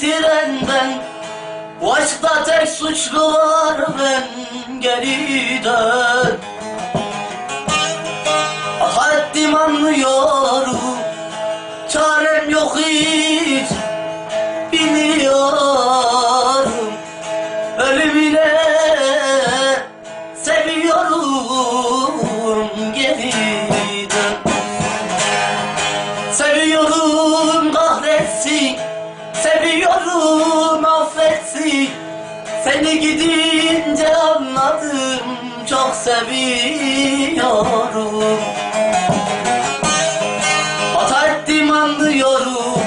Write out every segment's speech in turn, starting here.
trenden Bu aşkta tek suçlu var ben geri dön ah, Haddim anlıyorum Çarem yok hiç Biliyorum Seni gidince anladım çok seviyorum. Hata ettim anlıyorum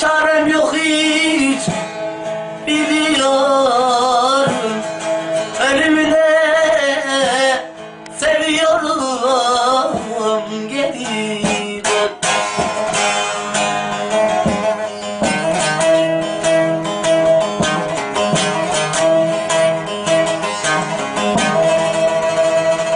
Çarem yok hiç.